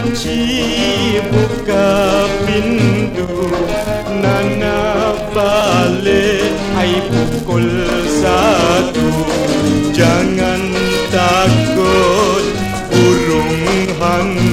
Aci, buka pintu Nana balik Hai pukul satu. Jangan takut burung hantu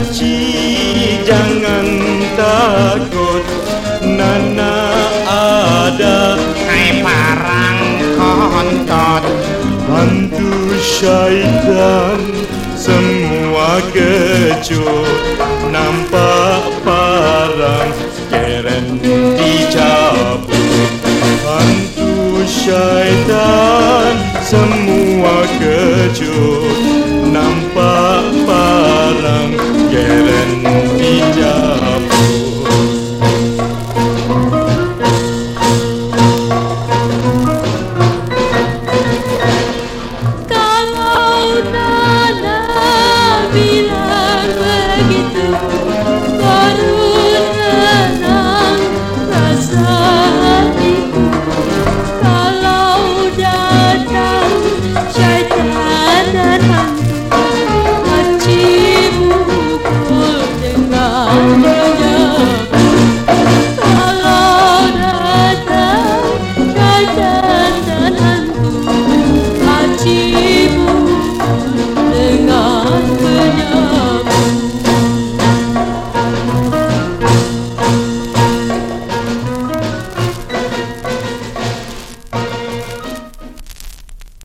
Aci, jangan takut. Nana ada Hai parang kontot hantu syaitan Semua kecut Nampak parang Keren dicabut. Hantu syaitan Semua